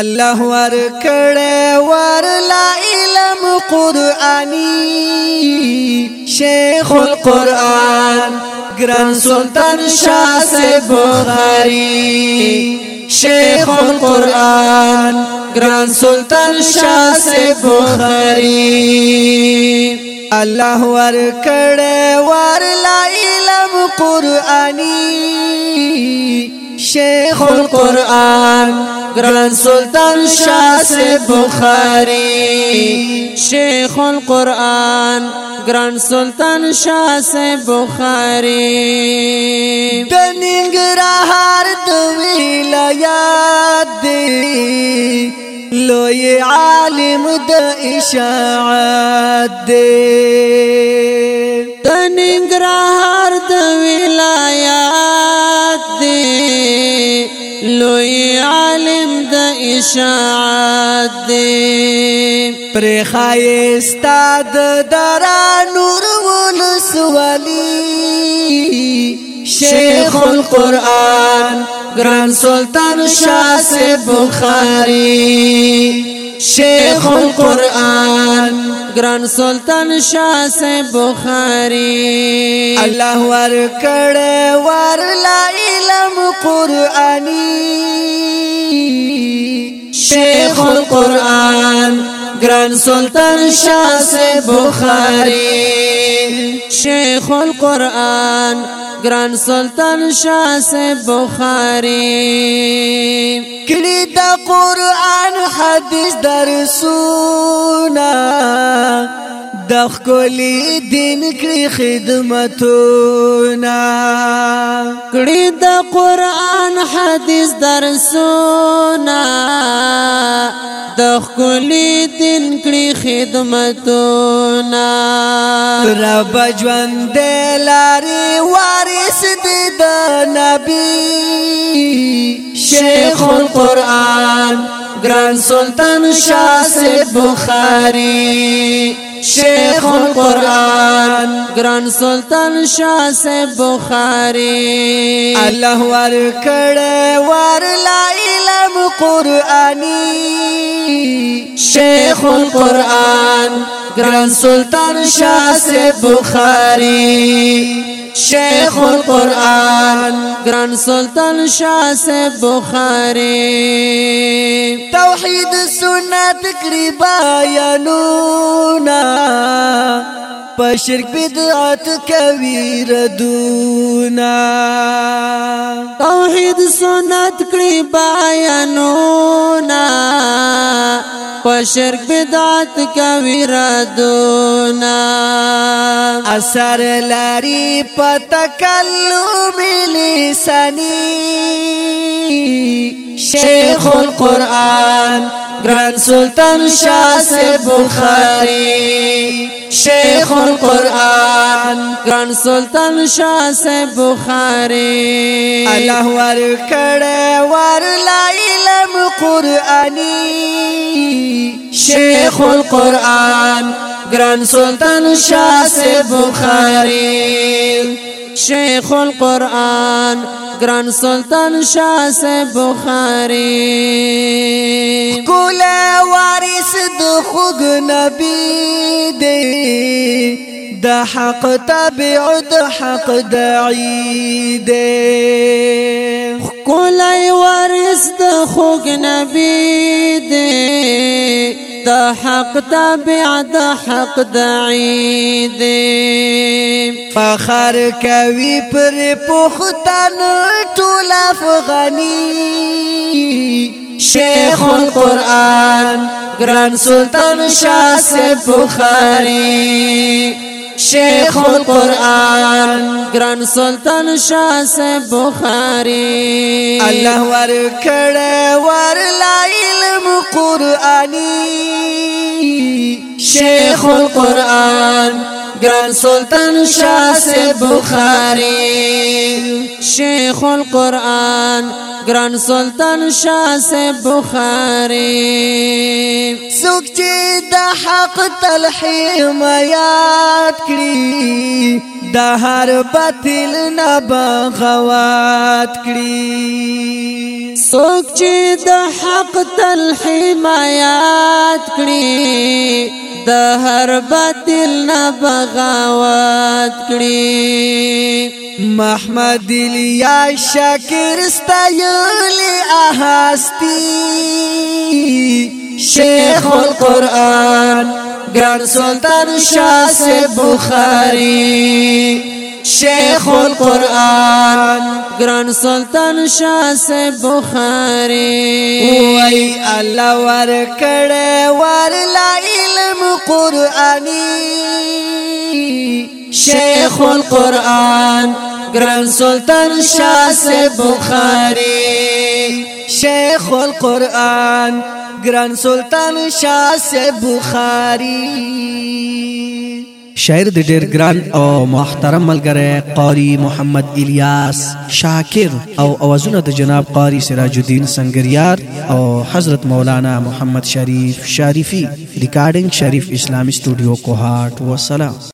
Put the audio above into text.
الله ور کړه ور لا علم قرآني شیخ القرآن ګران سلطان شاه سے بخاری شیخ القرآن ګران سلطان شاه سے بخاری الله ور کړه ور لا علم قرآني شیخ القرآن گران سلطان شاہ سے بخاری شیخ القرآن گران سلطان شاہ سے بخاری دنگ رہار دوی یاد دی لوی عالم د اشاعت دی تننګرهار دوی ولایت دی لوی عالم د اشاعت دی پر خایستا د درا نور ولسوالی شیخ القرآن ګران سلطان شاه بخاری شیخ القرآن گران سلطان شاہ سے بخاری اللہ ور کڑے ور علم قرآنی شیخ القرآن گران سلطان شاہ سے بخاری شیخ القرآن گران سلطان شاہ سے بخاری کلی دا قرآن حدیث درسونا د خولي دین کړي خدمتونا کړي د قران حدیث درسونا د خولي دین کړي خدمتونا رب ژوند لاري وارث دي د نبي شیخ القران گران سلطان شاہ سے بخاری شیخ القرآن گران سلطان شاہ سے بخاری اللہ ور کڑے ور علم قرآنی شیخ القرآن گران سلطان شاہ سے بخاری شیخ القرآن گران سلطان شاہ سے بخاری توحید سنت قریبا یانونا په شرک بدعت کوي ردونا توحید سنت کړي بیانونا په شرک بدعت کوي ردونا اثر لري په تکلم لسانی شیخ القرآن گران سلطان شاہ سے بخاری شیخ القرآن گران سلطان شاہ سے بخاری اللہ ور کڑے ور لائلم قرآنی شیخ القرآن گران سلطان شاہ سے بخاری شیخ القرآن گران سلطان شاہ سے بخاری کول وارث دو خوګ نبی دے دا حق تبع د حق دعی دے کول وارث دو خوګ نبی دے دا حق دا بیا دا حق دا عید فخر کوي پر پختن ټول افغانی شیخ القران ګران سلطان شاه سے بخاري شیخ القرآن گران سلطان شاہ سے بخاری اللہ ور کڑے ور علم قرآنی شیخ القرآن گران سلطان شاہ سے بخاری شیخ القرآن گران سلطان شاہ سے بخاری سکچی دا حق تلحیم یاد کړی دا هر باطل نه بغوات کړی څوک چې د حق تلحیم یاد کړی د هر باطل نه بغاوت کړی محمد الیا شاکر استایل احاستی شیخ القرآن گران سلطان شاہ سے بخاری شیخ القرآن گران سلطان شاہ سے بخاری وی اللہ ور کڑے ور لا علم قرآنی شیخ القرآن گران سلطان شاہ سے بخاری شیخ القرآن ګران سلطان شاه سے بخاری شاعر د ډېر ګران او محترم ملګری قاری محمد الیاس شاکر او اوازونه د جناب قاری سراج الدین سنگریار او حضرت مولانا محمد شریف شریفی ریکارډینګ شریف اسلامی سټوډیو کوهاټ والسلام